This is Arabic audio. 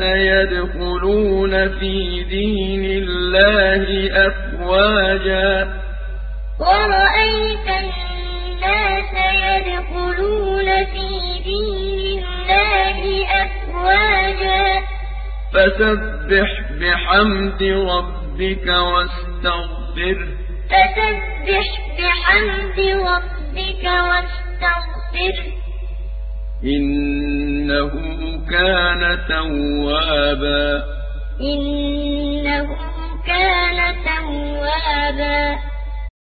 يدخلون في دين الله أفواجا. ورأيت الناس يدخلون في دين الله أفواجا. فسبح بحمد ربك واستغفره فسبح بحمد ربك واستغفره إنه كان توابا. إنه